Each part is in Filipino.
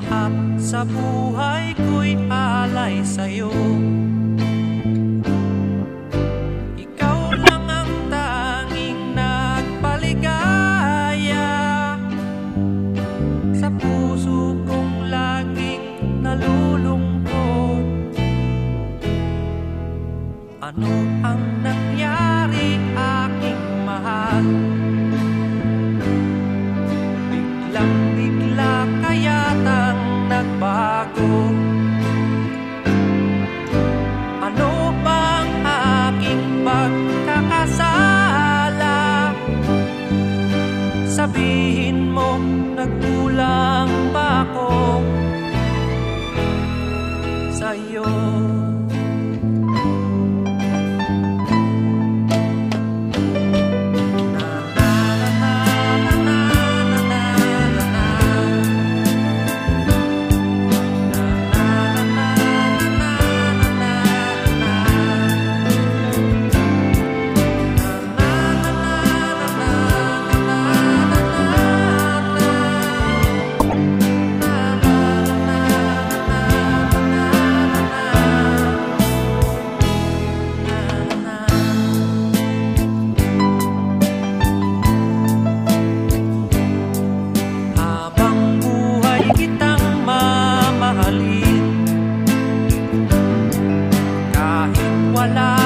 lahat sa buhay ko'y alay sa'yo. Ikaw lang ang tanging nagpaligaya. Sa puso kong laging nalulungkot. Ano ang Sabihin mo, nagkulang ba ako? Sa'yo igualar.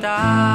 大。